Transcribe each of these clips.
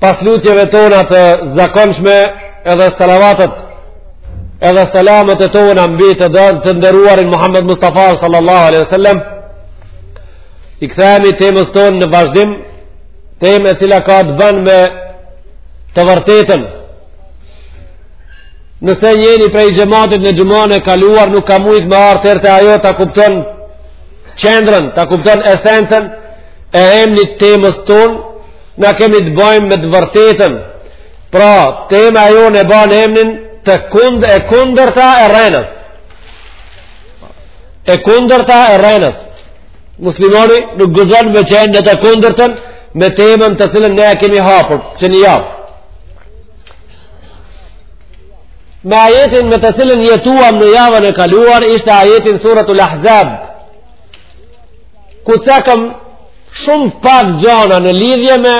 pas lutjeve tona të zakonshme edhe salavatet edhe selamet e tona mbi të nder të nderuarin Muhammed Mustafa sallallahu alaihi sallam i kthehemi temës tonë në vazhdim temë e cila ka të ban me të vërtetën nëse njeni prej xhematit në xhumanë e kaluar nuk ka mujtë me ardh atëherë ajo ta kupton qendrën, ta kupton esencën e emnit temës tonë Na kemi të bëjmë me të vërtetën. Pra, tema jonë e banë emnin e kund e kundërta e rrenës. E kundërta e rrenës. Muslimani nuk guxon me qenë në të kundërtën me temën të cilën ne e kemi hapur, që një javë. Me ajetin me të cilën jetuam në javën e kaluar, ishte ajeti në suratul Ahzab, ku cekëm shumë pak gjana në lidhje me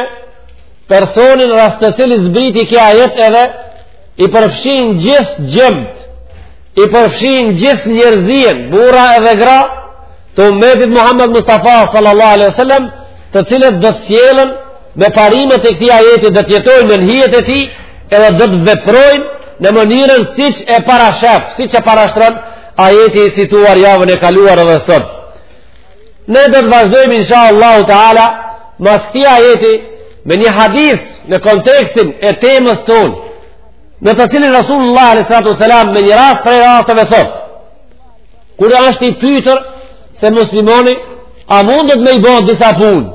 personin rreth të cilit zbriti ky ajet edhe i përfshin gjithë djemt i përfshin gjithë njerëzinë burra edhe gra të umetit Muhammed Mustafa sallallahu alaihi sallam të cilët do të sillen me parimet e këtij ajeti do të jetojnë nën hijet e tij edhe do të veprojnë në mënyrën siç e parashef siç e parashtron Ajeti i cituar javën e kaluar edhe sot. Ne do të vazhdojmë insha Allahu Teala mas këtij ajeti me një hadith në kontekstin e temës tonë. Në të cilin Rasulullah sallallahu alaihi wasallam me një rast prej rasteve thotë: Kur është i pyetur se muslimani a mundet me i bo disa punë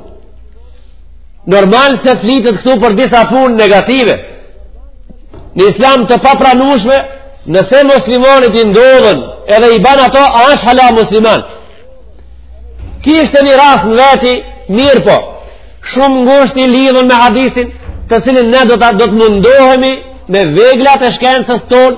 normal se flitet këtu për disa punë negative në islam të papranueshme nëse muslimanit i ndodhin edhe i ban ato a është hala musliman ky është një rast në veti mirëpo shumë ngusht i lidhun me hadithin të cilin ne do të, do të mundohemi me veglat e shkencës tonë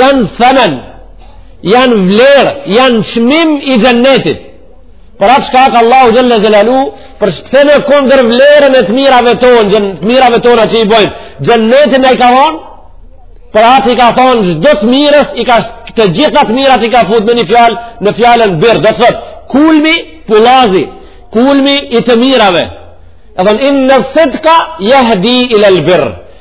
janë themen janë vlerë janë çmim i xhennetit për atë shkak Allahu xhelle xhelaluhu për sepse në kundërvlerën e të mirave tona xhen, të mirave tona që i bojmë xhennetin na e ka dhonë për atë i ka thonë çdo të mirës i ka të gjitha t'mirat i ka fut me një fjalë në fjalën birr do të thotë kulmi pullazi kulmi i të mirave edhe thotë inne sidka jahdi ilel birr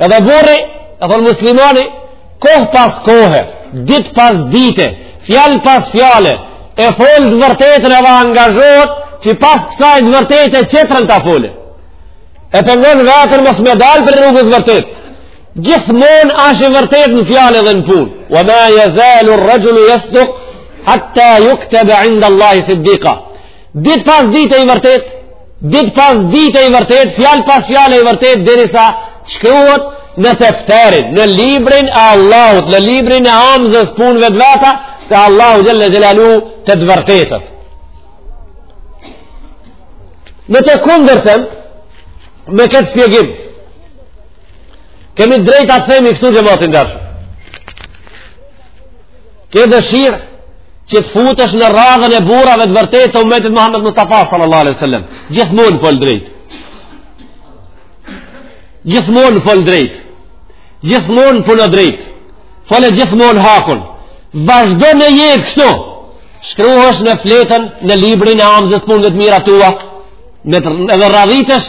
Edhe burri, e thonë muslimani, kohë pas kohë, ditë pas dite, fjalë pas fjale, e flet të vërtetën edhe angazhohet, që pas kësaj të vërtetë edhe tjetrën ta folë. E pengon veten mos me dalë prej rrugës vërtetë. Gjithmonë asht i vërtetë në fjalë edhe në punë. Wa ma jezalu rrexhulu jasduk, hatta juktebe inda Allahi siddika. Dit pas dite i vërtet, dit pas dite i vërtet, fjal pas fjale i vërtet, derisa shkruhet në tefterin, në librin e Allahut, në librin e amzës punëve të veta, te Allahu xhel-le xhelaluhu te të vërtetët. Në të kundërtën, me këtë spjegim, kemi drejt ta themi kështu xhemat i ndershëm. Ke dëshirë që të futesh në radhën e burrave të vërtetë të umetit Muhammed Mustafa sallallahu alaihi wasallam. Gjithmonë fol drejt. Gjithmonë fol drejt. Gjithmonë puno drejt. Fole gjithmonë hakun. Vazhdo në jetë kështu. Shkruhesh në fletën në librin e amzës punëve të mira tua. Me të, edhe radhitesh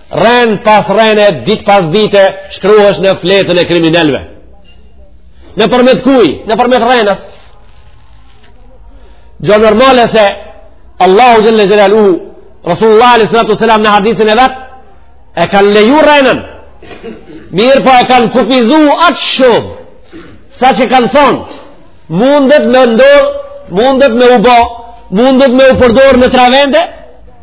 Rren pas rrene, dit pas dite, shkruhesh në fletën e kriminelve. Nëpërmet kuj, nëpërmet rrenës. Gjo normale se Allahu xhel-le xhelaluhu, Rasulullah A.S. në hadisin e vet, e kanë leju rrenën. Mirëpo e kanë kufizu atë shumë, sa që kanë thonë, mundet me ndorë, mundet me u bo, mundet me u përdorë në tra vende,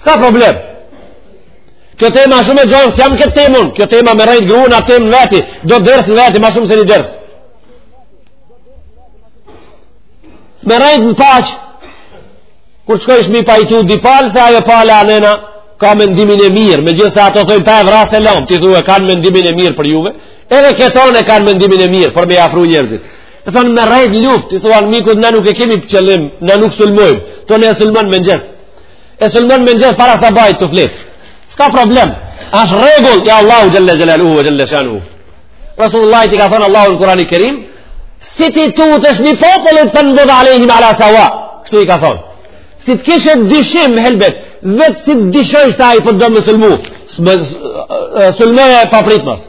S'ka problem. Kjo tema shumë e gjonë, si jam këtë temun, kjo tema me rrejt grunë, a temë në veti, do ders në veti, ma shumë se një ders. Me rrejt në paqe, kur shkojsh m'i pajtu di palë, se ajo palë anena, ka mendimin e mirë, megjithëse ato thojn pa e vra s'e lomë, ti thua kanë mendimin e mirë për juve, edhe këtone kanë mendimin e mirë për me i afru njerëzit. Të thonë me rrejt n'luft, i thonë armikut ne nuk e kemi për qëllim, ne nuk sulmojmë, tani e sulmon mëngjes. E sulmon mëngjes para sabahit tu fjetë. S'ka problem, është rregull, ja Allahu xhel-le xhelaluhu, xhel-le shanuhu. Rasullullah i ka thonë Allahu në Kurani Kerim, si t'i tutësh ni popullit fenbidh ilejhim ala sawa, kështu i ka thonë. Si të kishe dyshim, helbet, veç si të dyshojsh ta i për po do me sulmu, sulmoje papritmas.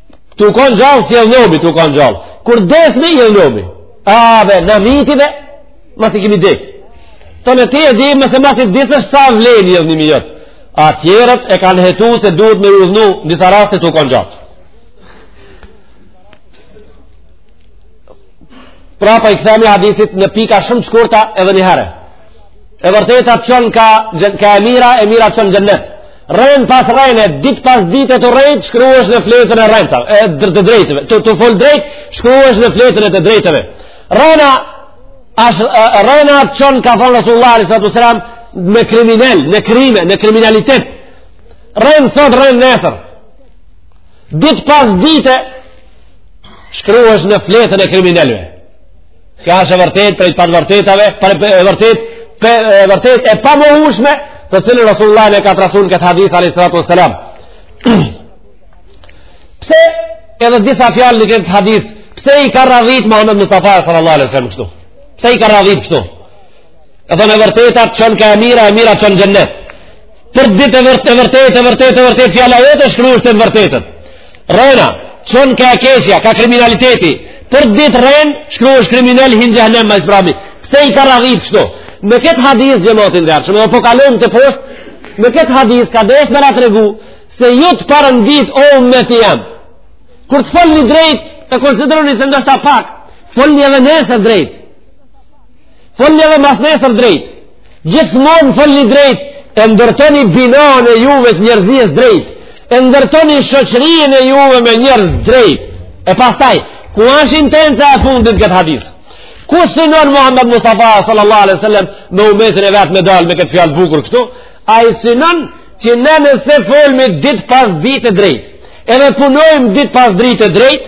Tu kanë gjallë si elnobi, tu kanë gjallë. Kur desmi elnobi, a dhe në mitive, masi kemi dek. Tani ti e di, mëse masi disesh sa vlen i elnimi jot. Atjerët e kanë hetu se duhet me rrëznu, në disa raste tu kanë gjallë. Prapa po i këthemi hadisit në pika shumë të shkurta edhe një herë. E vërteta të çon ka, ka e mira, e mira të çon n'xhennet. Rren pas rrene, dit pas dite tu rrejt, shkruhesh në fletën e rrejtëve, e dr të drejtëve. Tu, tu folë drejtë, shkruhesh në fletën e të drejtëve. Rrena, ashtë, rrena të çon, ka thonë Rasulullah A.S. në kriminel, në krime, në kriminalitet. Rren sot, rren nesër. Ditë pas dite, shkruhesh në fletën e kriminelëve. Kjo është e vërtet, prej të vërtetave, e vërtet, e vërtet e pamohushme, të cilën Rasulullahi e ka theksu n'këtë hadith, a.s. Pse edhe disa fjalë në këtë hadith, pse i ka radhit Muhammed Mustafa sallallahu alaihi wasallam kështu? Pse i ka radhit kështu? E thonë e vërteta të çon ka e mira, e mira çon n'xhennet. Për ditë e vërtet, e vërtet, e vërtet, e vërtet, fjala jote shkruhesh i vërtetë. Rrena çon ka e keqja, ka kriminaliteti. Për ditë rren, shkruhesh kriminel, hin n'xhehnem, ma isbrami. Pse i ka radhit kështu? Me këtë hadis, xhemat i ndershëm, po kalojmë te poshtë, me këtë hadis ka dasht me na tregu, se ju të parën ditë umeti jem. Kur të folni drejt, e konsideroni se ndoshta pak, folni edhe nesër drejt. Folni edhe mas nesër drejt. Gjithmonë folni drejt, e ndërtoni binanë e juve të njerëzisë drejt. E ndërtoni shoqërinë e juve me njerëz drejt. E pastaj, ku është intenca e fundit n'këtë hadis? Ku synon Muhammed Mustafa sallallahu alaihi wasallam me umetin e vet me dal me këtë fjalë bukur kështu? Ai synon që ne nëse folmi dit pas ditë drejt, edhe punojmë dit pas dritë drejt,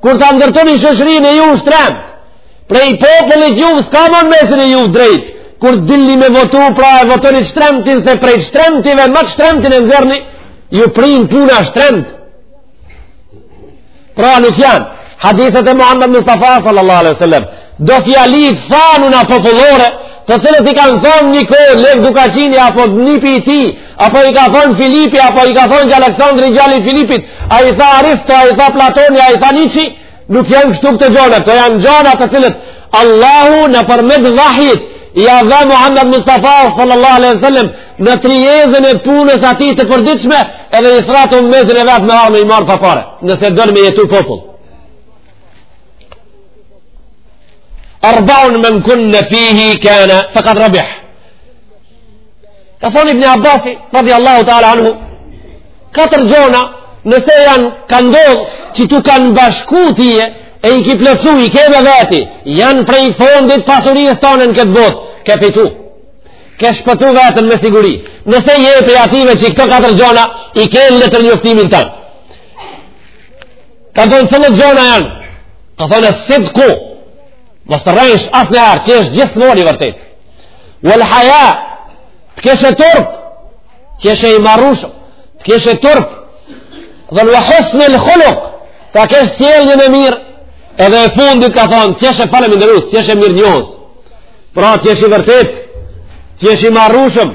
Kur ta ndërtoni shoqërinë e juve shtremt, prej popullit juve s'ka më n'mesin e juve t'drejt. Kur dilni me votu, pra e votoni shtremtin se prej shtremtive më t'shtremtin e nxjerrni, ju prin puna shtremt. Pra nuk janë hadithet e Muhammed Mustafa sallallahu alaihi wasallam. Do fjalë të thanuna popullore, të cilët i kanë thonë një kohë Lekë Dukagjini apo nipi i tij Apo i ka thonë Filipi, apo i ka thonë Aleksandri djali i Filipit, a i tha Aristo, a i tha Platoni, a i tha Niçe, nuk janë kështu këto gjona, këto janë gjona të cilët Allahu nëpërmjet vahjit, ia dha Muhammed Mustafa sallallahu alaihi sallam, në tryezën e punës atij të përditshme, edhe i thrret umetin e vet me ardh me i marrë përpara, nëse don me jetu popull. Arbaun me në kun në fihi kene, fekad rabiha, Ka thonë Ibn Abasi, radi Allahu ta'ala anhu, katër gjona nëse jan, ka ndodhë që t'u kanë bashku ty, e i ki plotësu, i ke në veti, janë prej fondit pasurisë tane në këtë botë, ke fitu, ke shpëtu vetën me siguri. Nëse je prej atyne që i këto katër gjona, i ke në letërnjoftimin tan. Ka thonë cillat gjona janë, ka thonë es-sidku, mos të rresh asnjëherë, t'jesh gjithmonë i vërtetë. Wal haya, të kesh turp, të jesh i marrshëm, të kesh turp. Thon wa husn al khuluq, të kesh sjelljen e mirë. Edhe e fundit ka thonë, të jesh faleminderues, të jesh mirënjohës. Pra të jesh i vërtet, të jesh i marrshëm.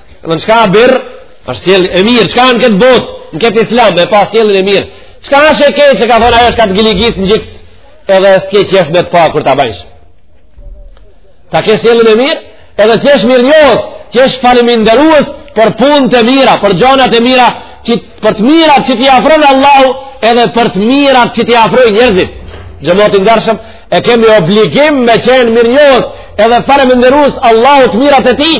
Në qka birr, është sjellje e mirë, qka në këtë botë, në këtë islam, e pas sjelljen e mirë, qka është e keqe ka thonë ajo qka të giligit në gjoks, edhe s'ke qef me të pa kur ta bëjsh. Ta kesh sjelljen e mirë, edhe të jesh mirënjohës, të jesh faliminderues për punë të mira, për gjonat e mira, që, për të mira që t'i ofron Allahu, edhe për të mira që t'i ofrojnë njerzit. Xhemat i ndershëm, e kemi obligim me qenë mirënjohës, edhe faliminderues Allahut të mirat e tij,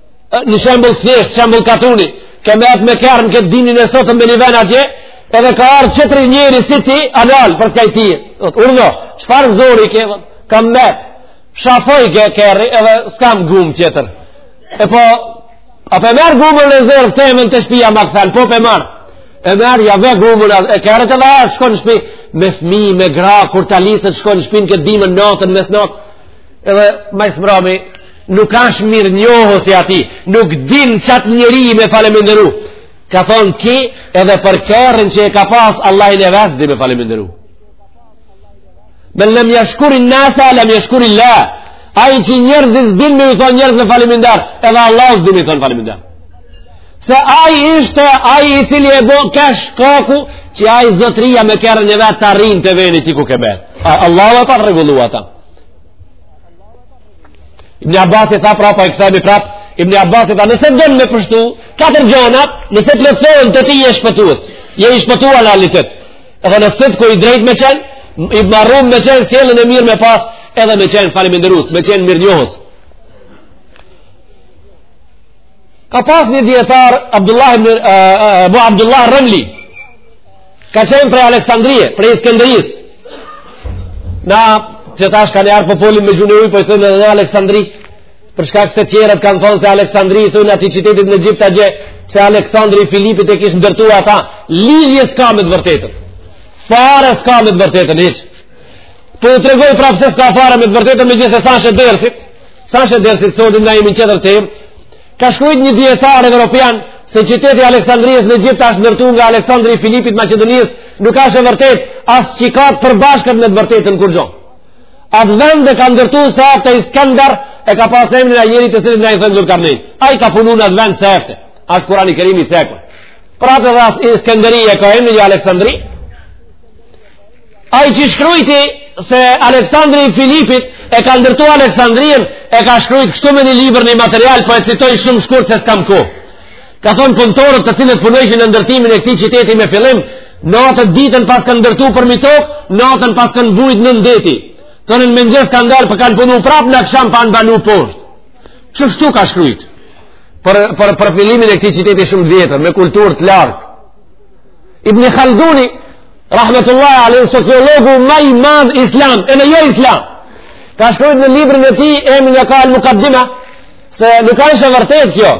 Një shembull i thjesht, shembull katuni, ke metë me kerr në këtë dimnin e sotëm në një ven atje, edhe ka ardhë tjetri njeri si ti, a nal përskaj ti. Urdhno, qfar zori ke, kam metë, shafoj ke kerri, edhe s'kam gumë tjetër. E po, a pe merr gumën rezervë temen, te shpia ma kthen, po pe marr. E merr, ja ve gumën e kerrit edhe shkon në shpi, me fmi, me gra, kurtaliset shkon në shpi në këtë dimën natën, mesnatë, edhe ma s'mrami, nuk ashtë mirënjohës i atij, nuk din qat njeri me faleminderu. Ka thonë ky edhe për kerrin që e ka pas Allahin vetë s'di me faleminderu. Men lem jashkurin nasa, lem jashkuril-lah. Ai që njerëzve s'din me ju thonë njerëzve falemindar, edhe Allahut s'din me thonë falemindar. Se ai ishte, ai i cili e bo ket shkak, që ai zotria me kerrin e vetë të arrinë te veni ku ke metë. Allahu e pat rregullu ata. Ibn Abbasi tha prap po i kthehemi prap Ibn Abbasi tha nëse don me pështu katër gjona nëse plotësohen te ti je shpëtues je i shpëtuar në ahiret edhe në sëtë ku i drejt me qenë i marrum me qenë sjelljen e mirë me pas edhe me qenë faliminderues me qenë mirënjohës ka pas një dijetar Abdullah, uh, uh, Abdullah Ramli Ka qenë prej Aleksandrije, prej Iskenderis. Na, qetash kanjëherë po folim me gjuhën e huj, po i thomë edhe Aleksandri, për shkak se tjerët kanë thonë se Aleksandri, i thonë atij qytetit n'Egjipt atje, pse Aleksandri i Filipit e kish ndërtu ata, lidhje s'ka me të vërtetën. Fare s'ka me të vërtetën, hiq. Po të tregoj prapë se s'ka fare me të vërtetën, megjithëse s'asht dersi, s'asht dersi sot, na kemi tjetër temë, Ka shkruajt një dijetar evropian se qyteti i Aleksandrisë në Egjipt ashtë ndërtu nga Aleksandri i Filipit Maqedonisë, nuk asht e vërtet as çka t'përbashkët me të vërtetën kurgjo. Atë vend e ka ndërtu sa aftë Iskender e ka pas emrin ai njeri të cilin na i thomë Zulkarnein. Ai ka punu në atë vend sa aftë. Ashtu Kurani Kerim e cekën. Pra të dhas Iskenderi e ka emrin jo Aleksandri, Ai që shkrujti se Aleksandri i Filipit e ka ndërtu Aleksandrien, e ka shkrujt kështu me një libër një material, po e citoj shumë shkurt se s'kam kohë. Ka thonë punëtorët të cilët punojshin në ndërtimin e këtij qyteti me fillim, natën ditën paskan ndërtu përmi tokë, natën paskan bujt nën deti. Të në mëngjes kanë dalë për po kanë punu prapë në aksham paskan banu poshtë. Qështu ka shkrujt? Për, për, për fillimin e këtij qyteti shumë të vjetër, me kulturë të lartë. Ibn Khalduni, rahmetullahi alejhi, sociologu ma i madh islam, edhe jo islam, ka shkrujt në librin e tij, emnin e ka Al Mukaddima, se nuk asht e vërtetë kjo,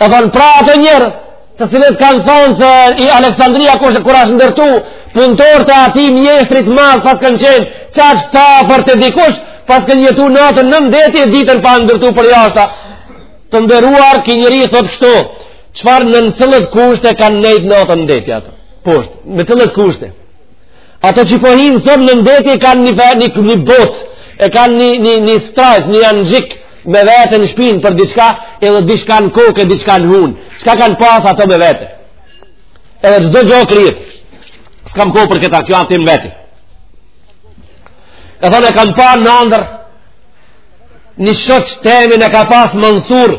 e thonë pra ato njerëz, të cilët kanë thonë se Aleksandria kur asht ndërtu, punëtorët e atij mjeshtrit madh paskan qenë, qaq ta për të dikush, paskan jetu natën nën deti e ditën pa ndërtu përjashta, të nderuar ky njeri thotë kështu, Çfarë në në cilat kushte kanë nejtë natën nën deti ato? Poshtë, në cilat kushte. Ato që po hinë sot nën deti kanë një, një, një bocë, e kanë një, një, një strajcë, një janxhik me vete në shpinë për diçka, edhe diçka në kokë, diçka në hunë. Çka kanë pas ato me vete? Edhe çdo gjë krejt. S'kam kohë për këta, kjo asht temë n'vete. Ka thonë e kam pa në andërr, një shok temin e ka pas Mensur,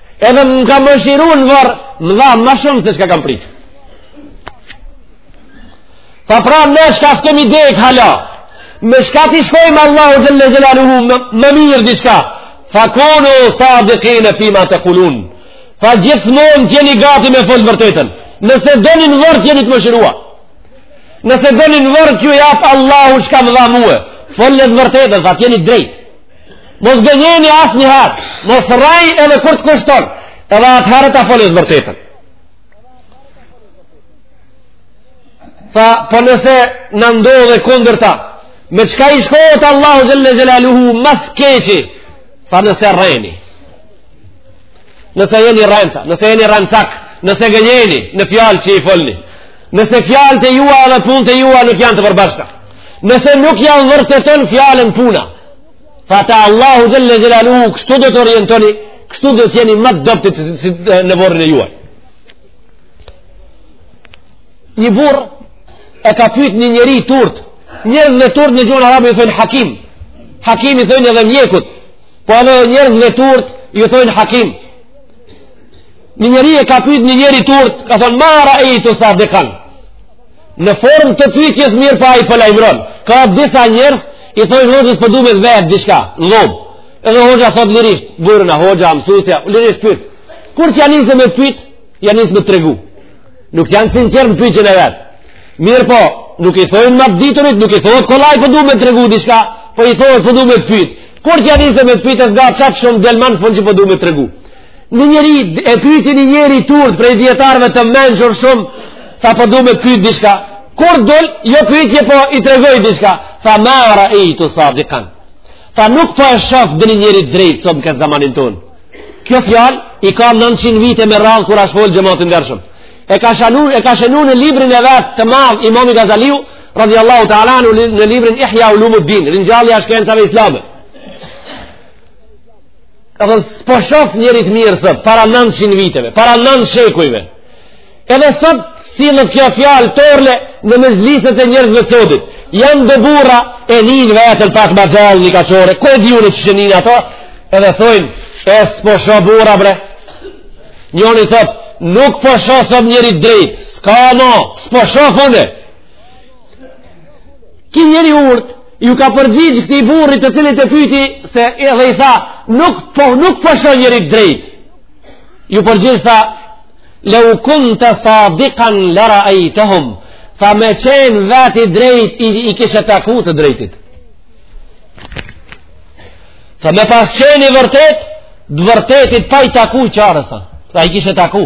Edhe më ka mëshiru në vorr, më dha ma shumë se çka kam pritë. Tha pra ne çka s'kemi dekë hala, me çka t'i shkojmë Allahut xhelle xhelaluhu më, më mirë diçka, tha kunu sadikine fima tekulun, tha gjithmonë t'jeni gati me folë t'vërtetën, nëse doni në vorr t'jeni të mëshirua, nëse doni në vorr t'ju japë Allahu çka më dha mue, folne t'vërtetën, tha t'jeni drejtë, Mos gënjeni asnjëherë, mos rrej edhe kur të kushton, edhe atëherë ta folësh t'vërtetën. Tha, po nëse na ndodh e kundërta, me çka i shkohet Allahut xhelle xhelaluhu ma s'keqi, tha nëse rreni. Nëse jeni rrenca, nëse jeni rrencak, nëse gënjeni në fjalë që i folni. Nëse fjalët e jua dhe punët e jua nuk janë të përbashkëta. Nëse nuk jua vërteton fjalën puna. Tha te Allahu xhelle xhelaluhu, kështu do të orientoni, kështu do të jeni më të dobët në vorrin e juaj. Një burrë e ka pyet një njeri t'urtë. Njerëzve t'urtë në gjuhën arabe i thonë hakim. Hakim i thonë edhe mjekut. Po edhe njerëzve t'urtë i thonë hakim. Një njeri e ka pyt një njeri t'urt, ka thonë, ma ra'ajtu sadikan. Në form të pytjes mirëpo po i paralajmëron. Po ka disa njerëz, i thonë hoxhës po du me t'vet dishka, në dhomë. Edhe hoxha thotë lirisht, bre hoxha, mësusja, lirisht pyt. Kur t'ja nisë me pyt, ja nisë me tregu. Nuk janë sinqerë në pytjën e vet. Mirëpo, nuk i thonë më t'diturit, nuk i thonë kollaj po du me tregu dishka, po i thonë po du me pyt. Kur t'ja nisë me pyt, e zgat aq shumë del ma n'fund që po du me tregu. Ni njeri, e pyti një njeri t'urt prej dijetarëve të mençur shumë, tha po du me pyt dishka, kur dul, jo pytje po i tregoj dishka, tha ma ra'ajtu sadikan, tha nuk po e shof edhe një njeri t'drejtë sot në këtë zamanin tonë. Kjo fjalë i ka 900 vite me radhë kur ashtë folë xhemat i ndershëm. E ka, shanu, e ka shenu në librin e vet të madhë imami Gazaliu, radhjallahu ta'ala anhu në librin Ihja Ulumuddin, ringjallja e shkencave islame. ka thënë s'po shof njeri t'mirë sot para 900 viteve para 9 shekujve edhe sot sillet kjo fjalë torle në mexhliset e njerëzve të sotit janë do burra e nijnë veten pak ma gjallë një kaqore ku e di unë që qysh e nijnë ato edhe thojnë e s'po shof burra bre njoni thot nuk po shof sot njeri t'drejt s'ka ma s'po shof une ki njeri i urtë Ju ka përgjigj këtij burri të cilit e pyti se edhe i tha nuk po nuk po shoh njeri t'drejt. Ju përgjigj tha leu kunte sadikan leraejtehum tha me qenë vet i drejt, i, i kishe taku të drejtit. Tha me pas qenë i vërtet të vërtetit pa i taku çare s'ka. Tha i kishe taku.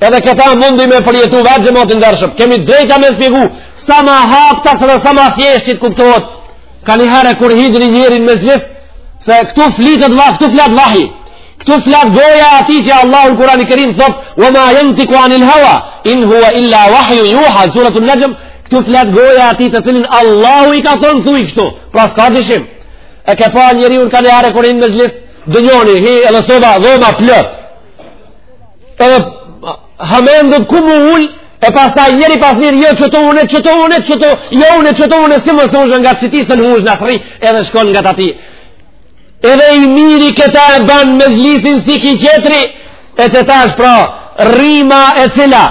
Edhe këta mundi me përjetu vetë xhemat i ndershëm. Kemi t'drejtë me spjegu, sa ma haptas edhe sa ma thjesht t'kuptohet. Kanjëherë kur hin njeri n'mexhlis, se këtu flitet vahj, këtu flet vahji. Këtu flet goja e atij që Allahu në Kurani Kerim thot, wa ma jentiku anil hawa, in hua illa vahjun juha, suratu Nexhm, këtu flet goja e atij të cilit Allahu i ka thonë thuj kështu, pra s'ka dyshim. E ke pa njerin kanjëherë kur hin n'mexhlis, ndonjoni hin, edhe soba, dhoma, plot. Edhe hamendet ku m'u ulë, e pastaj njeri pas njeri, jo qëtu une, qëtu une, qëtu, jo une, qëtu une, si më së nga që ti së në hushë në asri, edhe shkon ngat ati. Edhe i miri këta e banë mexhlisin si ky tjetri, e qeta është pra, rryma e cila,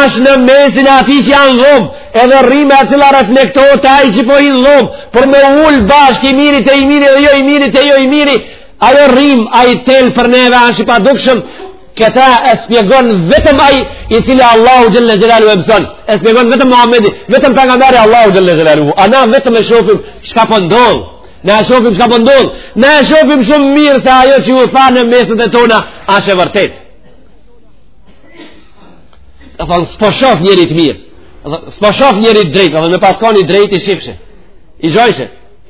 është në mesin e ati që janë n'dhomë, edhe rryma e cila reflektohet te ai që po hin n'dhomë, për m'u ulë bashkë i miri te i miri dhe jo i miri te jo i miri, Ajo rrym, ai tel për neve, asht i padukshëm, këta e spjegon vetëm ai i cili Allahu Gjelle Gjelalu e mëson, e spjegon vetëm Muhammedi, vetëm pejgamberi Allahu Gjelle Gjelalu, ama na vetëm e shofim shka për po ndodhë, na e shofim shka për po ndodhë, na e shofim shumë mirë se ajo që ju tha në meset e tona, asht e vërtet. A thonë, s'po shof njerit mirë, s'po shof njerit drejtë, a thonë, me pas kon i drejtë i shifshe, i ngjojshe,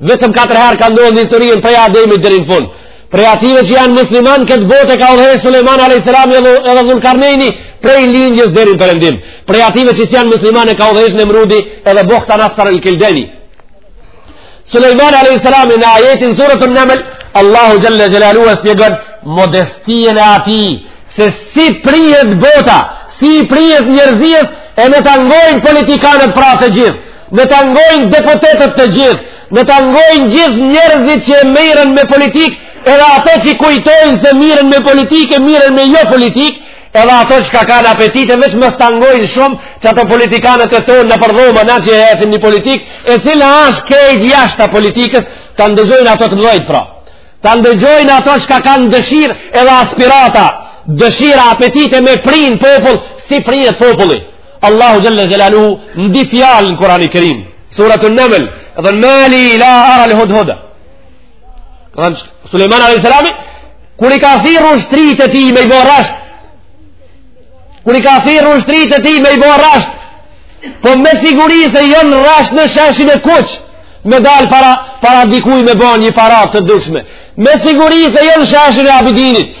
Vetëm katër herë ka ndodh në historinë prej Ademit deri në fund. Prej atyve që janë muslimanë këtë botë e ka udhëheq Sulejman alayhis salam edhe edhe Dhulkarneini prej lindjes deri në perëndim. Prej atyve që s'janë muslimanë e ka udhëheq Nemrudi edhe Bohta Nasr al-Kildani. Sulejman alayhis salam në ajetin surat an-Naml Allahu jalla jalalu e spjegon modestinë e atij se si prihet bota, si prihet njerëzia e le ta ngojnë politikanët pra të gjithë. Le ta ngojnë deputetët të gjithë, le ta ngojnë gjithë njerëzit që miren me politikë, edhe ato që kujtojnë se miren me politikë, e miren me jo politikë, edhe ato çka kanë apetite, veç mos ta ngojnë shumë që ato politikanët e tonë nëpër dhoma na që e qesin një politikë, e cila ashtë kejt jashta politikës, ta ndëgjojnë ato të mdhojtë pra. Ta ndëgjojnë ato çka kanë dëshirë edhe aspirata, dëshira apetite me prinë popullë, si prihet populli. Allahu Gjelle Gjelalu n'nji fjalë në Kurani Kerim, suratun Neml, thon mali la ara l-hudhuda. Thon Suleiman A.S. Kur i ka thirr ushtrit e tij me i bo rresht, kur i ka thirr ushtrit e tij me i bo rresht, po me siguri s'e jon rresht në sheshin e kuq, me dalë para, para dikuj me bo një paradë të dukshme. Me siguri s'e jon n'sheshin e Abidinit,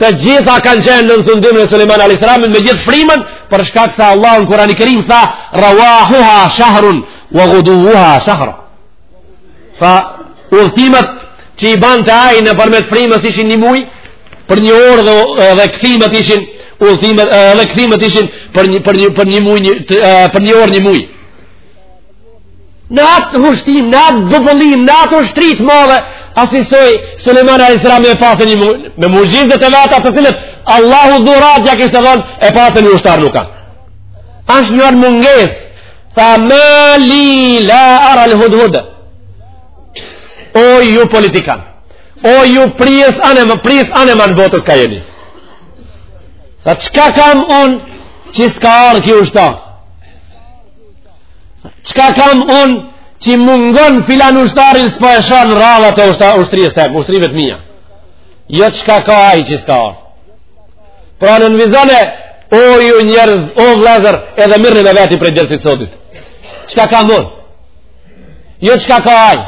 të gjitha kanë qenë nën sundimin e Suleiman a.s. me gjithë frymën, për shkak se Allah në Kurani Kerim tha rawahuha shahrun wa ghuduha shahra. Tha udhëtimet që i bante ai nëpërmjet frymës ishin një muj, për një orë dhe, dhe këthimet ishin udhëtimet dhe këthimet ishin për një, për një, për një, muj, për një orë një muj. Në atë hushtim, në atë bubullim, në atë ushtri t'madhe, asisoj Suleiman alejhi selam e pa se nji, me muxhizet e veta të cilat, Allahu dhurat ja kishte dhonë, e pa se nji ushtar nuk ka. Ashtë njani n'mungesë, tha ma li la ara l-hudhud, o ju politikan, o ju prijës ane më prijës ane mbanë botës ka jeni. Tha qka kam unë, që s'ka ardh ky ushtar? Çka kam unë që mungon filan ushtarin s'po e shoh n'radhët e ushtrisë tem, ushtrive t'mia. Jo çka ka ai që s'ka ardhë. Pra në nënvizone, o ju njerëz, o vllazër, edhe merrne me veti prej dersit sodit. Çka kam unë? Jo çka ka ai.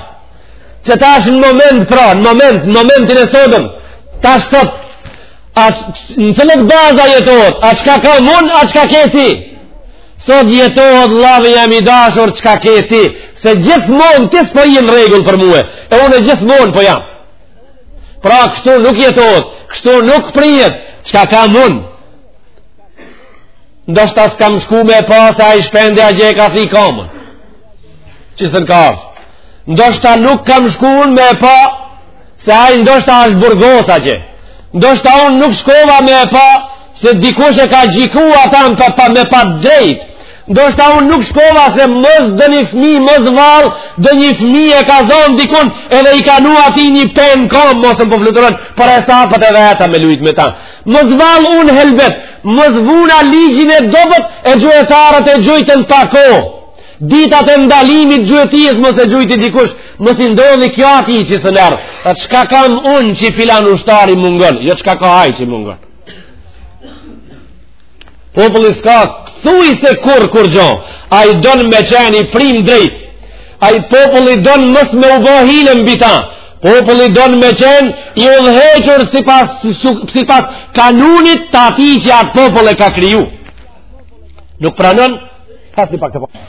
Se tash në moment, pra, në moment, në momentin e sotëm, tash sot, në cilat baza jetohet, a çka kam unë, a çka ke ti? Sot jetohet vlla jem i dashur çka ke ti, se gjithmonë ti s'po je në rregull për mue, e unë gjithmonë po jam. Pra kështu nuk jetohet, kështu nuk prijet, çka kam unë. Ndoshta s'kam shku me e pa se ai shpend a gje ka thi kamën. Qi s'ka ardhë. Ndoshta nuk kam shku me e pa se ai ndoshta është burgos a gje. Ndoshta unë nuk shkova me e pa se dikush e ka gjyku atë në pa, pa, me padrejt ndoshta unë nuk shkova se mos ndonjë fmi mos vallë ndonjë fmi e ka zonë dikun edhe i ka vnu atij një pen n'komë mos më po fluturon po për hesapet e veta me lujt me ta mos vallë unë helbet mos vuna ligjin e dobët e gjuetarët e gjujtën pa kohë ditët e ndalimit gjuetisë mos e gjujti dikush mos i ndodhi kjo atij që s'erdh çka kam unë që filan ushtari mungon jo çka ka ai që mungon Populli s'ka thujse kurrkurgjo, ai don me qenë i prim drejt, ai populli don mos me u bo hile mbi ta, populli don me qenë i udhëhequr sipas, si, sipas kanunit të atij që atë popull e ka kriju. Nuk pranon, ka si pak të po.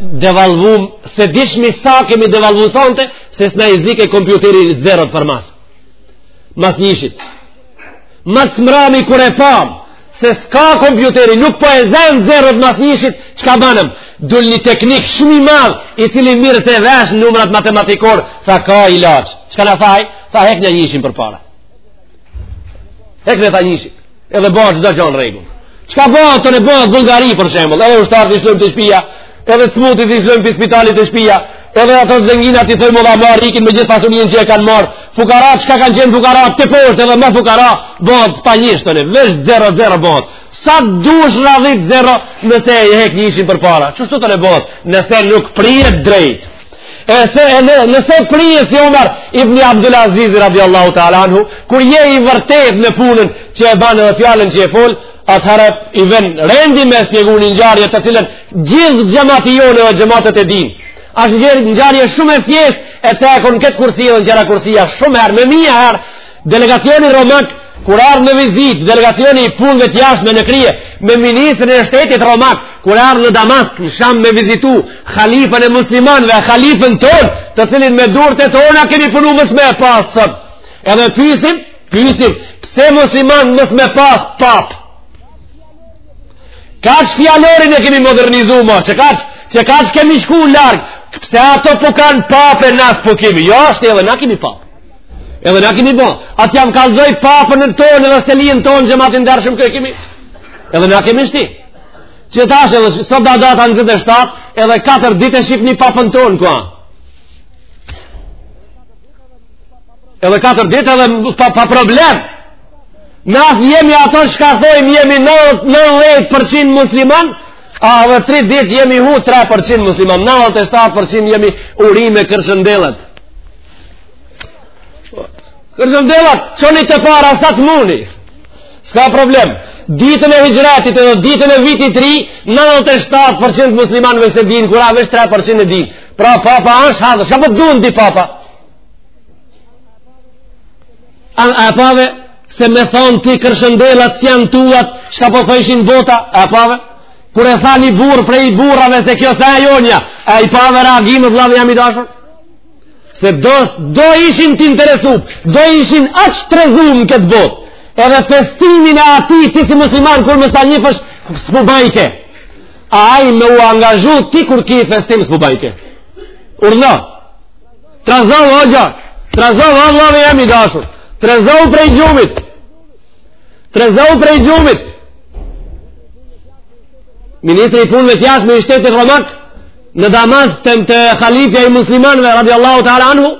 devalvum s'e dishmi sa kemi devalvu sonte se s'na i zike kompjuteri zerot përmas mas njëshit mas mrami kur e pam se s'ka kompjuteri, nuk po e zen zerot mas njëshit, çka banëm, dul një teknik shumë i madh, i cili mirret vesh në numrat matematikor, tha ka ilaç. Çka, na thuj? Tha hekne njëshin përpara. Hekne tha njëshin. Edhe ba çdo gja n'rregull. Çka ba, tan e ba Bullgari, për shembull, edhe ushtarët i lshojm te shpia, edhe të smutit i lshojm pi spitalit te shpia, Po edhe ata zengina ti thëjmë dhe marë, ikin me gjithë pasuninë që e kanë marrë, fukara, çka kanë qenë fukara, të poshtë edhe ma fukara, bëhet pa njësh të një, veç 0-0 bëhet. Sa dush radhit 0 nëse e hek njishin përpara, qështu tanë bëhet, nëse nuk prijet drejt. E se, e në, nëse prijet si Omar, Ibni Abdulaziz, radiallahu ta'ala anhu, kur je i vërtetë në punën që e ban dhe fjalën që e fol, Atëherë i ven rendi me spjegu ni ngjarje të cilën gjithë xhemati jonë o xhematet e din. Asht një ngjarje shumë e thjeshtë e tregon këtë kursi dhe njëra kursi shumë herë. Me mija herë, delegacioni romak, kur erdh në vizitë, delegacioni i punëve të jashtme në krye, me ministrin e shtetit romak, kur erdh në Damask, në Sham me vizitu, halifën e muslimanëve, halifën tonë, të cilin me durt e tona kemi punu mos me e pasë. Edhe pyesim, Pyesim, pse musliman mos me pas papë? Kaq fjalorin e kemi modernizu ma, qe kaq, qe kaq kemi shku larg, pse ato po kanë papë na s'po kemi, jo është edhe na kemi papë. Edhe na kemi bo, ati ja kallzoj papën tonë edhe selinë tonë, xhemat i ndershëm, ku e kemi, edhe na kemi shti. Qe tash edhe, sot da data njëzet e shtatë, edhe katër ditë e shihni papën tonë, ku? Edhe 4 ditë edhe pa, pa problem. Na s'jemi ato shka thojmë jemi 90% musliman, edhe 3 ditë jemi veç 3% musliman, 97% jemi urime kërshëndellat. Kërshëndellat, çoni të para sa të muni, s'ka problem. Ditën e hijratit edhe ditën e vitit të ri, 97% muslimanëve s'e din, kurse veç 3% e din. Pra papa është ardhë, shka për po dhëndi papa? A, a pave se me thonë ti kërshëndellat s'janë tuat, shka po thojshin vota, a pave? Kur e tha një burrë prej burrave se kjo s'a e jona, a i pave reagimet vllau jem i dashur? Se do, do ishin t'interesu, do ishin aq të trazum këtë botë, edhe festimin e atij ti si musliman kur me sa një festë s'po bajke. Ai me u angazhu ti kur ki festim s'po bajke. Urna, Trazohu o hoxha, trazohu o vllau jem i dashur. Trazohu prej gjumit. Trazohu prej gjumit. Ministri i punëve të jashtme i shtetit romak në Damask te, te halifja i muslimanëve radiallahu ta'ala anhu,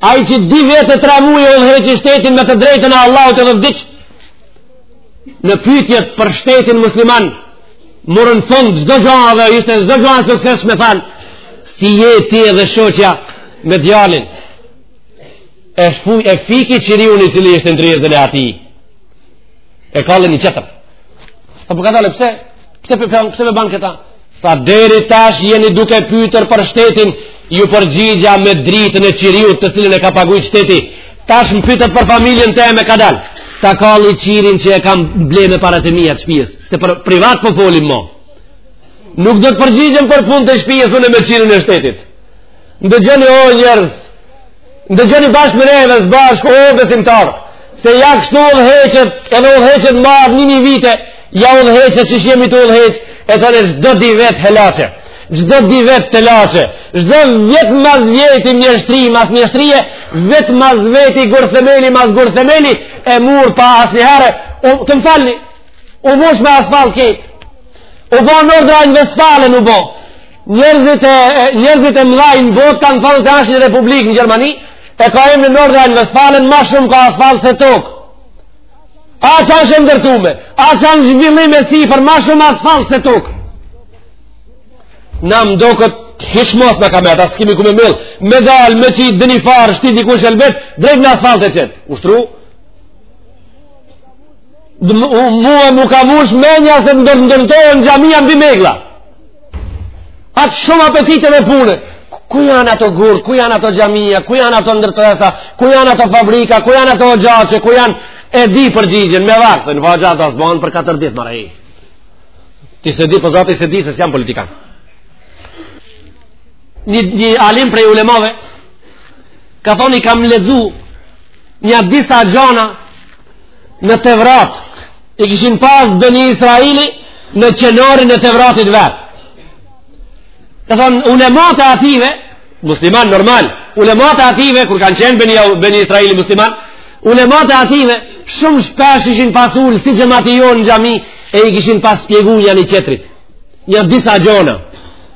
ai që dy vjet e tre muaj udhëheqi shtetin me të drejtën e Allahut edhe vdiq. Në pyetjet për shtetin musliman, Morën fund çdo gjë dhe ishte çdo gjë e suksesshme tha. Si je ti edhe shoqja me djalin? E fryu e fiki qiriun i cili ishte në tryezën e atij. E kallën një qetër. Po kadalë pse? Pse po pse e ban këta? Tha deri tash jeni duke pyetur për shtetin, ju përgjigja me dritën e qiriut të cilin e ka paguj shteti. Tash më pyete për familjen teme kadalë. Ta kalli qirin që e kam ble me paret e mia të shtëpisë. Se për privat po folim mo. Nuk do të përgjigjem për punë të shpijes unë me qirën e shtetit. Ndëgjoni o njerëz, ndëgjoni bashkë me neve, së bashkë o besimtarë, se ja kështu udhëheqët, edhe udhëheqët marë një një vite, ja udhëheqët që shemi të udhëheqët, e të në çdo dy vetë helache, çdo dy vetë telashe, çdo vetë mas vjetë i mjeshtri, mas mjeshtri e vetë mas vetë i gurë themeli, mas gurë themeli, e mur pa asnjëherë, të më falni, U mush me asfalt kejt. U bo Nordrajn-Vestfalen, u bo. Njerëzit e, njerëzit e mdhaj në botë kanë thonë se ashtë një republikë në Gjermani, e ka emën Nordrajn-Vestfalen, ma shumë ka asfalt se tokë. Aq është e ndërtume, aq është zhvillim e sipër ma shumë asfalt se tokë. Na më doket hiç mos na ka met, as kimi ku me mjellë, me dalë, me qitë, dënji farë, shti një kush e lëbet, drejt në asfalt e qenë. Ushtru? mua mu ka mush menja se më ndërtohen xhamia mbi mjegulla atë shumë apetite dhe punë ku janë ato gurë, ku janë ato xhamia ku janë ato ndërtesa ku janë ato fabrika, ku janë ato gjache ku janë e di përgjigjen me vaktë në vajtë ato s'bahen për 4 ditë mara e ti s'e di për po zotë i s'e di se si janë politikanë një, një alim prej ulemave ka thonë i kam lexu nja disa gjona në Tevrat, i kishin pas Beni Israili në qenarin e Tevratit vetë. E thonë, ulemat e ative, musliman normal, ulemat e ative, kur kanë qenë Beni, Beni Israili musliman, ulemat e ative, shumë shpesh ishin pas ulë si xhemati jonë në xhami, e i kishin pas shpjegu njëni qetrit, nja disa gjona.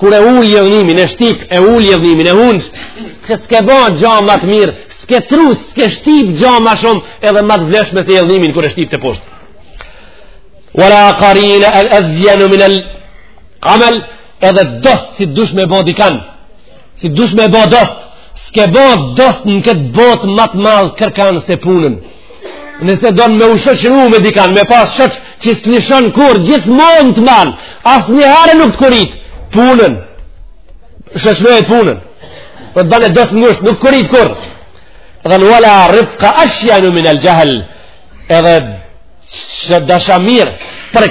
kur e ul idhnimin e shtip e ul idhnimin e hunç se s'ke ba gja ma të mirë s'ke trus s'ke shtip gja ma shumë edhe ma të vleshme se idhnimin kur e shtip teposhtë wala karine azjenu min el amel edhe dost si t'dush me e ba dikan si t'dush me e ba dost s'ke ba dost në këtë botë ma të madh kërkan se punën nëse don me u shoqëru me dikan, me pas shoq që s'të lishon kurrë, gjithmonë të man, asnjëherë nuk të kurit, punën, shoqëroje punën, dhe po t'e bane dost ngusht, nuk të kurit kurrë, dhe wala refika ashjanu min al-xhahl, edhe që dasha mirë, për,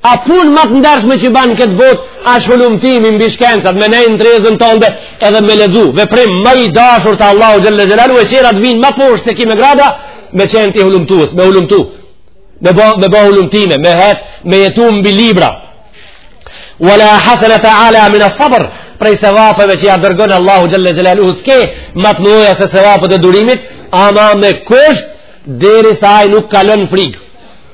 A punë më të ndershme që ban këtë botë, ash hulumtimi mbi shkencat, me nejt n'trezën tënde edhe me lexu, veprim më i dashur te Allahu Xhelle Xhelaluhu, e qerat vinë më poshtë se ki me grada, me qenë ti hulumtues, me hulumtu, me ba, me ba hulumtime, me het, me jetu mbi libra. Wala haseneta ala mina sabr, prej sevapeve që ja dërgon Allahu Xhelle Xhelaluhu, s'ke më të mëdha se sevapet e durimit, ama me kusht, derisa aj nuk kalon frikë.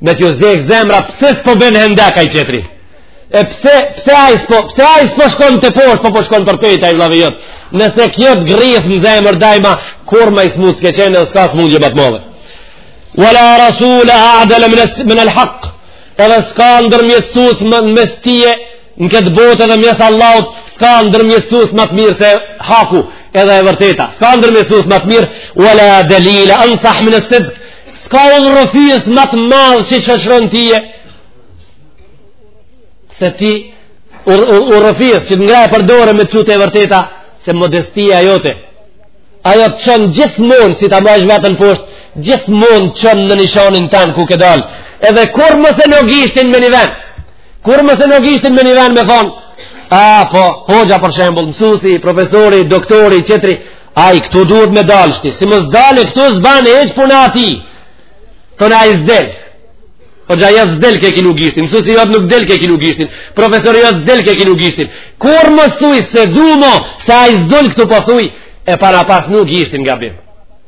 me t'ju nxeh zemra pse s'po ben n'hendek ai qetri e pse pse ai s'po pse ai s'po shkon teposht po po shkon përpejt ai vllavi jot nëse kjo të grrith në zemër dajma kurrë ma i smut s'ke qenë dhe s'ka smundje më të madhe wala rasul a'dal min min al-haq edhe s'ka ndërmjetësues mes tije Në këtë botë edhe mes Allahut, s'ka ndërmjetësus më të mirë se haku edhe e vërteta. S'ka ndërmjetësus më të mirë, wala dalila ansah min al-sidq, s'ka udhërrëfyes më të madh që t'shoqron tije. Se ti, udhërrëfyes që të ngreh për dore me t'çu te e vërteta, se modestia jote. Ajo të çon gjithmonë, si ta majsh vetën poshtë, gjithmonë t'çon në nishonin tan ku ke dalë. Edhe kurrë mos e vnu gishtin me një ven, Kurrë mos e vnu gishtin me një ven me thonë, a, po, hoxha për shembul, mësusi, profesori, doktori, qetri, ai këtu duhet me dal kshtu, si mos del këtu s'ban hiç puna ati, thon ai s'del, hoxha jot s'del ke ki vnu gishtin, mësusi jot nuk del ke ki vnu gishtin, profesori jot s'del ke ki vnu gishtin. Kurrë mos thuj s'e du mo, se ai s'dol këtu po thuj, po e paskam pas vnu gishtin gabim.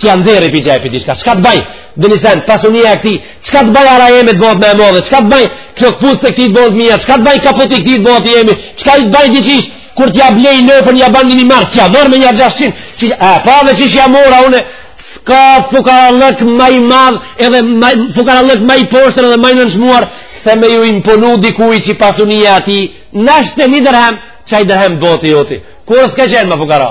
T'ia nxjerri prej xhepi dishka, qka të baj? Dhe një sen, pasunia e këti, qka të baj ara jeme të bëhet ma e modhe, qka të baj kjo këpus të këti të bëhet mija, qka të baj kapoti i këti të bëhet i jemi, qka të baj të qish, kur t'ja blej në për një bandë një marë, t'ja marr me një gjashqin, që a, pave qish ja mora une, s'ka fukarallëk ma i madh edhe fukarallëk ma i poshtër edhe ma i nënshmuar, se me ju imponu dikuj që pasunia ati, nashtë të një dërhem, qaj dërhem t'bohet i joti, kurrë s'ke qenë ma fukara,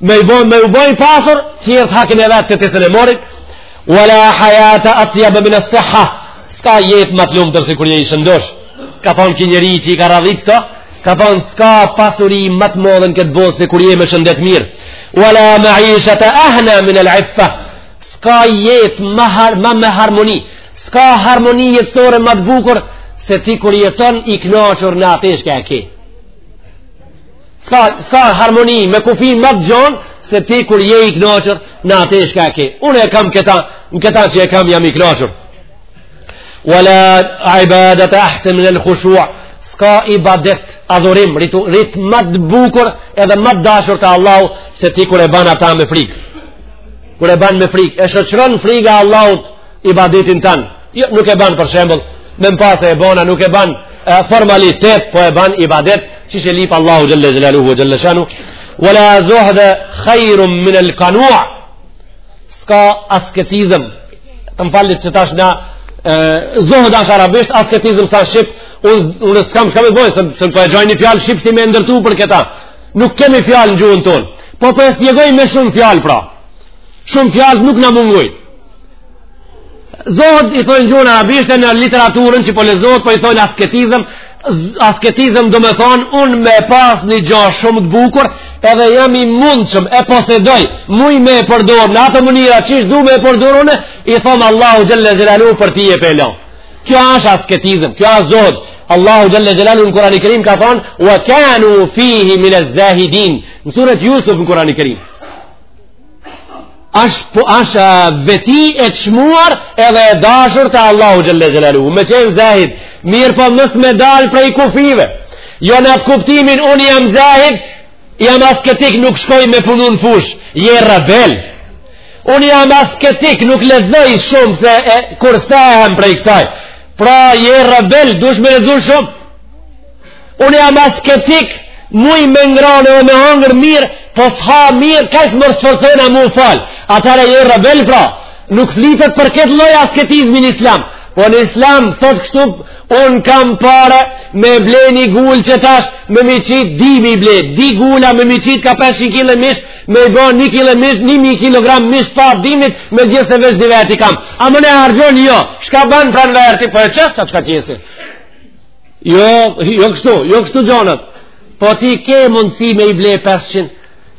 me u bo, me u bo i pasur, tjerë të hakin e vetë të të sënë e morit, wala hajata atjabu min al-sihha, s'ka jetë më të lumtur si kur je i shëndosh, ka thonë ky njeri që i ka radhit këto, ka thonë s'ka pasuri më të modhe n'këtë botë si kur je me shëndet mirë, wala ma'ishata ahna min al-iffa, s'ka jetë më, har, më me harmoni, s'ka harmoni jetësore më të bukur, se ti kur jeton i knaqur në atë shka e ke. S'ka, s'ka harmoni me kufin më të gjonë, se ti kur je i knaqur, në atë shka ke. Unë e kam këta, në këta që e kam jam i knaqur. Wala ibadata ahsan min al-khushu', s'ka ibadet adhurim, rit, rit më të bukur edhe më të dashur te Allahu, se ti kur e ban ata me frikë. Kur e ban me frikë, e shoqron frika e Allahut, ibadetin tan. Jo, nuk e ban për shembull, me mpase e bona nuk e ban formalitet, po e ban ibadet, çish e lip Allahu xhalla xhelaluhu ve xhalla shanu. Wala zuhda khairun min al-qanu'. S'ka asketizëm. Të mfalit që tash na zuhda është arabisht, asketizëm s'a shqip, unë s'kam çka me bo, se s'po e gjoj një fjalë shqip si me ndërtu për këta. Nuk kemi fjalë në gjuhën tonë. Po po e spjegoj me shumë fjalë pra. Shumë fjalë nuk na mungojnë. Zuhd i thonë n'gjuhën arabishte në literaturën që po lezohet, po i thonë asketizëm, asketizëm do me thonë, unë me pas një gjo shumë të bukur, edhe jam i mundshëm, e posedoj, muj me e përdorë, në atë mënyrë qysh du me e përdorë, unë i thom Allahu Xhelle Xhelaluhu për ty e fal. Kjo është asketizëm, kjo është zuhd. Allahu Xhelle Xhelaluhu në Kurani Kerim ka thonë, wa kanu fihi mine zahidin, në suret Jusuf në Kurani Kerim. është po asht veti e çmuar edhe e dashur te Allahu xhelle xhelaluhu. Me qenë zahid, mirëpo mos me dal prej kufive. Jo në atë kuptimin un jam zahid, jam asketik nuk shkoj me punu në fush, je rebel. Un jam asketik nuk lexoj shumë se e, kursehem prej kësaj. Pra je rebel, duhesh me lexu shumë. Unë jam asketik, muj me ngranë dhe me hangër mirëpo s'ha mirë, ka s'më rësforcojnë a mu falë. Atëherë je rebel, pra, nuk flitet për këtë lloj asketizmi në islam. Po në islam, thot kështu, unë kam pare me ble një gullë që tash me mi qitë, di mi ble, di gulla me mi qitë ka 500 kg mish, me i bo 1 kg mish, 1000 kg mish për dimrit, me gjithë se veç dy vetë kam. Ama e harxhoni jo, shka banë pranverës, po e qështë sa qka qësi? Jo, jo kështu, jo kështu gjonat. Po ti ke mundësi me i ble 500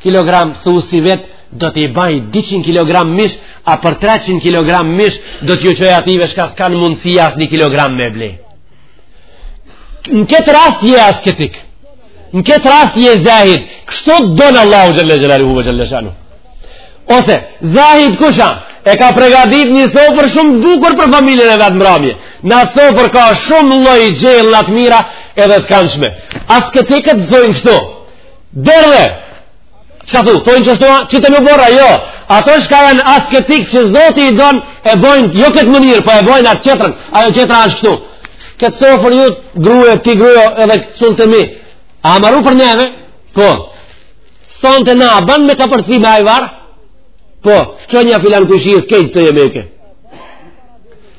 kg thu i vet, do t'i baj 200 kg mish, a për 300 kg mish do t'ju çoj atyve çka s'kanë mundësi as një kg me ble. Në këtë rast je asketik. Në këtë rast je zahid. Kështu donë Allahu xhelle xhelaluhu ve xhelle shanuhu. Ose, zahid kush a, e ka pregadit një sofër shumë të bukur për familjen e vetë mramje. Në atë sofër ka shumë lloj gjellëra t'mira edhe të këndshme. Asketikët thojnë kshtu. Dervishët thojnë kshtu, që të më borra, jo. Ato çka janë asketik që zoti i donë e bojnë, jo këtë mënyrë, po e bojnë atë qetrën, ajo qetra është kshtu. Këtë sofër ju, gruje, ti gruje edhe këtë sultë të mi. A maru për neve? Po, Sonte na ban me kapërci me ajvar? Po, çonja filan kojshisë këtë jemek e.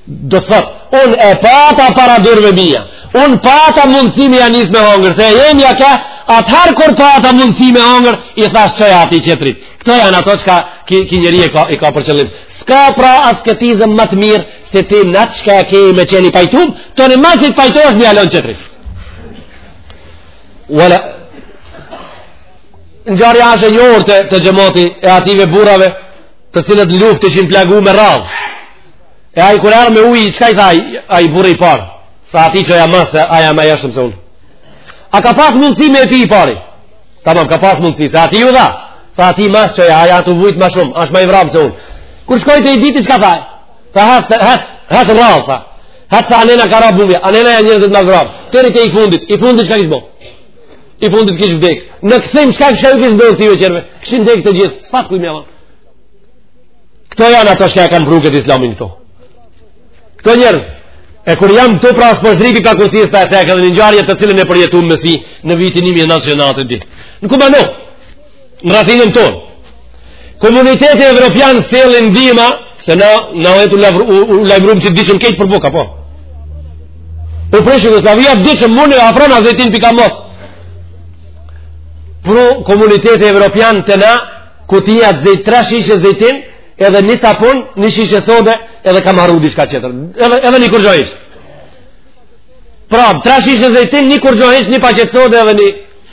Do thot, un e pata para durve mia. Un pata mundësi me ja nis me hongër, se e jemja a, atëher kur pata mundësi me hongër, i thash çoja atij qetrit. Këto janë ato çka ki, ki njeri e ka i ka për qëllim. S'ka pra asketizëm më të mirë se ti nat çka ke me qenë i pajtum, ton masi t'pajtohesh me ja lon qetrit. Wala Ngjarja është e njohur te te xhamati e ative burrave, të cilët luftë ishin plagu me radh. E ai kur erdhi me ujë, çka i tha ai? Ai burri i parë. Tha atij çoja mas, ai a ma i etshëm se unë. A ka pas mundësi me e pi i pari? Tamam, ka pas mundësi, se atij ju dha. Tha atij mas çoja, ai a tu vujt ma shumë, ashtë ma i vramë se unë. Kur shkoi te i diti, çka tha aj? Tha has, has, has radhë, tha. Has se anena ka ra bumja, anena janë njerëzt ma t'vramë. Teri te i fundit, i fundit shka kish bo? I fundit kish vdek. Në kthim, shka kish ju kish ndodh tive qerve? Kishin vdek të gjithë, s'pat kuj me alë. Këto janë ato shka e kanë pru këtë islamin këtu. Këto njerëz, e kur jam të pra së përshdripi ka kësisë për e thekë dhe një ngjarje të cilën e përjetum si në vitin 1990. Në ku në rrethinën tonë. Komuniteti evropian sjellin ndihma, se na, na vetë u lajmërum që diqëm kejt për buka, po. U prish Jugosllavia, dishëm mune e afrona zejtin pika mos. Pro komuniteti evropian të na, ku ti ja të zejtë, tre shishe zejtin, edhe një sapun, një shishe sode, edhe kam harru dishka qetër. Edhe, edhe një kurgjo hiç. Pra, tre shishe zejtin, një kurgjo hiç, një paket sode edhe një...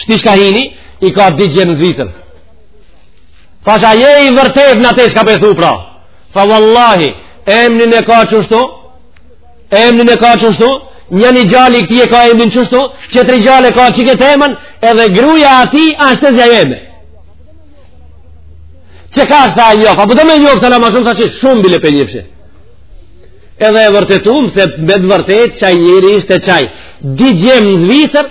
Shti shka hini, i ka di gjem në Zvicër. Thash, a je i vërtet në te çka po thu pra. Tha, vallahi, emnin e ka qështu, emnin e ka qështu, një një gjali këti e ka emnin qështu, qetri gjali e ka qëkëtë emën, edhe gruja atij ashtë tezja jeme. Që ka është ta e njof, apo të me njof të la ma shumë, sa që shumë bile për njëfshë. Edhe e vërtetum, se me të vërtet, qaj njeri ishte qaj. Di gjem në Zvicër,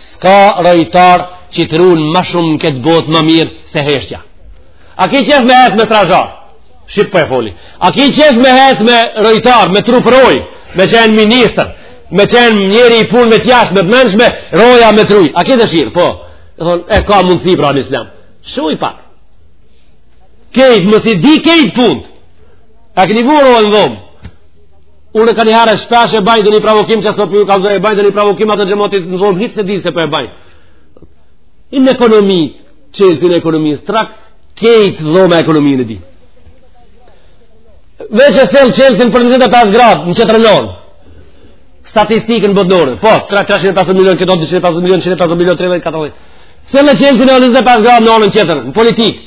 S'ka rojtar që të run ma shumë në këtë botë ma mirë se heshtja. A ki qef me hec me strazharë? Shqip po po e foli. A ki qef me hec me rojtarë, me truprojë, me qenë ministër, me qenë njeri i punëve t'jashme, të mrenshme, roja me t'rujt. A ki dëshirë? Po, e, thonë, e ka mundësi pra në islam. Shuj pak. Kejt, me i di kejt punt. A ki një vurë o e në dhomë. Unë ka një herë shpesh e baj doni provokim që sot ju kallzoj e baj doni provokim atë xhamati të nxon hiç s'e di se po e baj. Në ekonomi, çelësi në ekonomi strak, kejt dhoma ekonominë e di. Veç e sjell çelësin për 25 gradë në qetër anë. Statistikën botërore. Po, 350 milionë këto 250 milionë, 350 milionë 340. Sjell çelësin në 25 gradë në anën qetër, në politikë.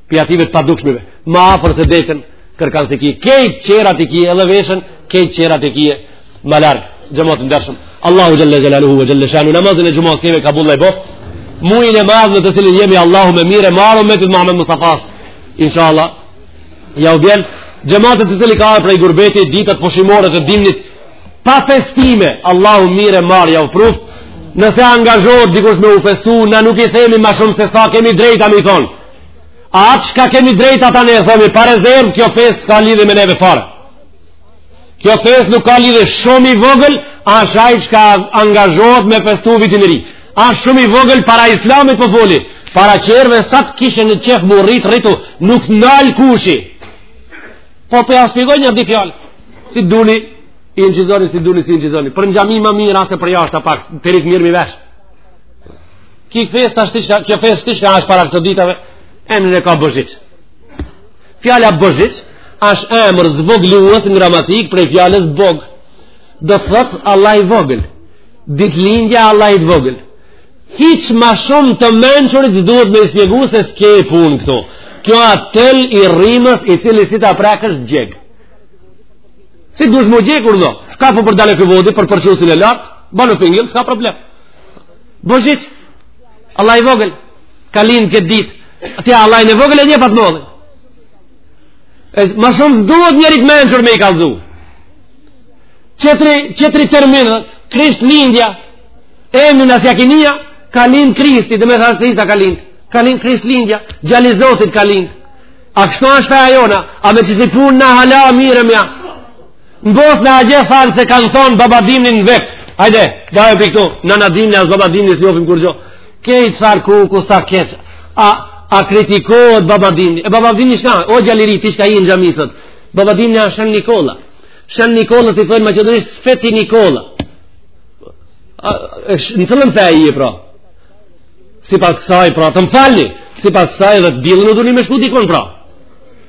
prej ative të padukshmive, ma afer të detën, kërkan të kje, kejt qerat i kje, edhe veshën, kejt qerat i kje, ma larg, xhemat i ndershëm. Allahu xhelle xhelaluhu, xhelle shanuhu, namazin e xhumasë juve kabull e boftë, mujin e madh në të cilin jemi Allahu mirë e marë umetit të Muhammed Mustafas, inshallah, ja u bjen, xhematit i cili ka ardh prej gurbetit, ditët pushimore të dimnit, pa festime, Allahu mirë e marë, ja u pruft, nëse angazhot dikush me u festu, na nuk i themi ma shumë se sa kemi drejtë me i thonë, A atë shka kemi drejt ata ne e thomi, pa rezervë kjo festë s'ka lidhe me neve fare. Kjo festë nuk ka lidhje. Shumë i vogël asht aj shka angazhohet me festu vitin e ri. A shumë i vogël para islamit për po foli, para qerve sa të kishe në qef mu rrit rritu, nuk nal kush. Po për po ja shpjegoj një dy fjalë, si duni, inçizoni, si duni, s'inçizoni. Për në xhami më mirë a se përjashtë, a pak, të rritë mirë mi vesh. Ki fest ashtë të shka, kjo festë shka ashtë para këto ditave, emrin e ka Bozhiç. Fjala Bozhiç ashtë emër zvogluës në gramatikë prej fjalës Bog. Do të thotë Allah i vogël. Ditëlindja e Allahit të vogël. Hiq ma shumë të mençurit s'duhet me i shpjegu se s'ke punë këtu. Kjo a tel i rrymës i cili si ta prekësh të gjeg. Si dush m'u gjeg urdhno, kapu për dalekovodi për përçusin e lartë. Banu fingill, s'ka problem. Bozhiç, Allah i vogël, ka lind këtë ditë, atje Allahin e vogël e një fatë modhe. E ma shumë s'duhet njerit mençur me i kallzu. Qetri, qetri termin, Krishtlindja, e më në sjakinia, ka lind Krishti, domethanë Isa ka lind, ka lind Krishtlindja, gjali i Zotit ka lind. A kështu është feja jona, a me qesi punë hala mirremi a, Në Bosnë e Agje thanë se kanë thonë babadimnin në vekë. Hajde, dajë për këtu, na as dimni, as baba dimni, s'e njofim kurgjo. Kejtë sarë kuku sa keq. A, a kritikohet baba dimni. E baba dimni shka, o gjali i ri, ti shka i në xhami sot. Baba dimni a Shën Nikola. Shën Nikola, si thonë maqedonisht, Sveti Nikola. A, e, sh, në cilën fe i e pra? Sipas kësaj, pra, të më falni. Sipas kësaj dhe të dilën duhni me shku dikun, pra.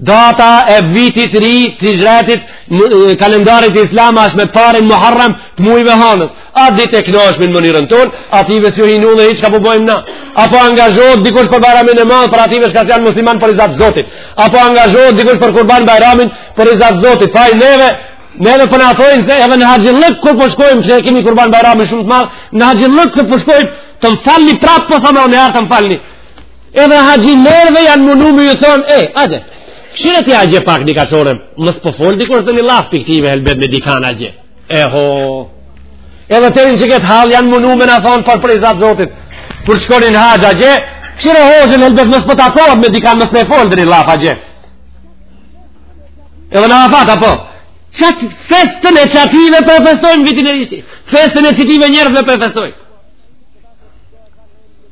Data e vitit ri të hijretit në kalendarit islam është me parin Muharrem të mujve hanës. A ditë e kënaqshme në mënyrën tonë, ative si hinu dhe hiç ka po bojmë na. A po angazhohet dikush për bajramin e madh për ative që janë musliman për riza të Zotit. A po angazhohet dikush për kurban bajramin për riza të Zotit. Pa neve Ne edhe po na thojnë se edhe në haxhillëk kur po shkojmë, po që kemi kurban bajrami shumë të madh, në haxhillëk kur po shkojmë, po të më falni prapë, po thame o në artë të më falni, Edhe haxhilerve janë mundu me ju thonë, e, ade, kqyre ti a gje pak një kashore, mos po folë dikur së një llaf për ktyve helbet me dikan a gje. E ho, edhe të rinë që këtë hall janë mundu me na thonë për rizat Zotit, për që konin haxha gje, kqyre hoxhën helbet mos po takohet me dikanë mos me folë dhe një llaf gje. Edhe në afat, apo, qatë festën e qatyve po festojnë vitin e ri ashtu, festën e qityve njerëzve po festojnë.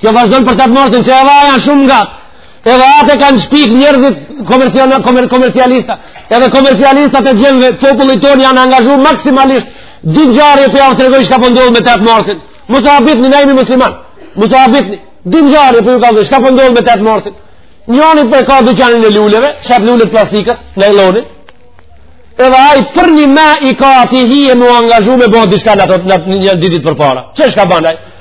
Kjo vazhdon për tetë marsin, që e dha janë shumë nga. Edhe atë kanë shpik njerëzit komercialista. Edhe komercialista të gjemëve, popullit tonë janë angazhu maksimalisht. Dy ngjarje po jau tregoj shka po ndodhë po me tetë marsin. Mos u habitni ne jemi musliman. Mos u habitni. Dy ngjarje po po ju kallxoj shka po ndodhë po me tetë marsin. Njoni po e ka duqanin e luleve, shet lulet plastikës, najlonit. Edhe aj për një me i ka atij hije mu angazhu me bo dishka në atë ditë për para. Që shka ban aj?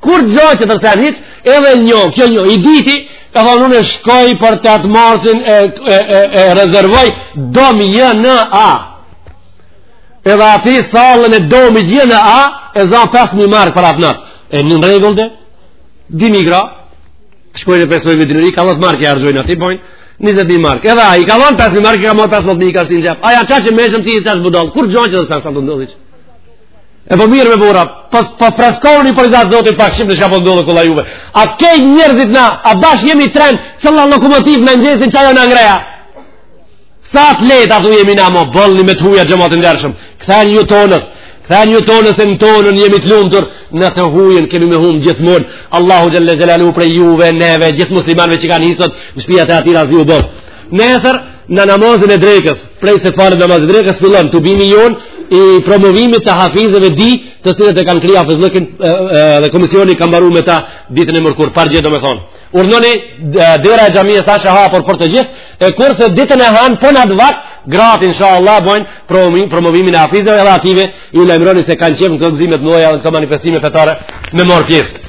Kurgjo s'i intereson hiç, edhe njo, kjo njo, i dijti, ka thonë unë e shkoj për tetë marsin e, e, e, e rezervoj Domin e JNA. Edhe aty sallën e Domit JNA, e zanë 5.000 markë për atë natë. E në rregull dhe, dy mijë gra, shkojnë e festojnë vitin ri, ka dhetë markë e harxhojnë aty, bojnë, 20.000 markë. Edhe a, i ka dhënë 5.000 markë, i ka marë 15.000, i ka shti në xhep. Ai qaq i meçëm, ti qaq budallë, kurgjo që të sa, sa të ndodhë E po mirë more burra, po, po freskoni për rizat Zotit pak shihni shka po ndodhë këlla juve. A kej njerëzit na, a bash jemi tren, cilla lokomotivë në njëzin që ajo na ngreh. Sa të letë atë jemi na mo, boll me të huja xhemat i ndershëm. Kthehni tonës, kthehni tonës se në tonën jemi të lumtur, në të hujën kemi me humë gjithmonë. Allahu xhelle xhelaluhu prej juve, neve, gjithë muslimanve që kanë hi sot, në shpijat e tij razi u bëftë. Nesër në namazin e drekës, prej se falet namazin e drekës, fillon tubimi jonë i promovimit të hafizëve dy të cilët e kanë kry hafëzllëkin dhe komisioni kanë maru me ta ditën e mërkur, pardje do me thonë. Urdhnoni dera e xhamisë ashtë e hapur për të gjithë, e kurse ditën e hanë po në atë vakt, gratë insha Allah bojnë promovim, promovimin e hafizeve edhe atyve, ju lajmëroni se kanë qef në këto gëzime të mëdhaja dhe në këto manifestime fetare me morë pjesë.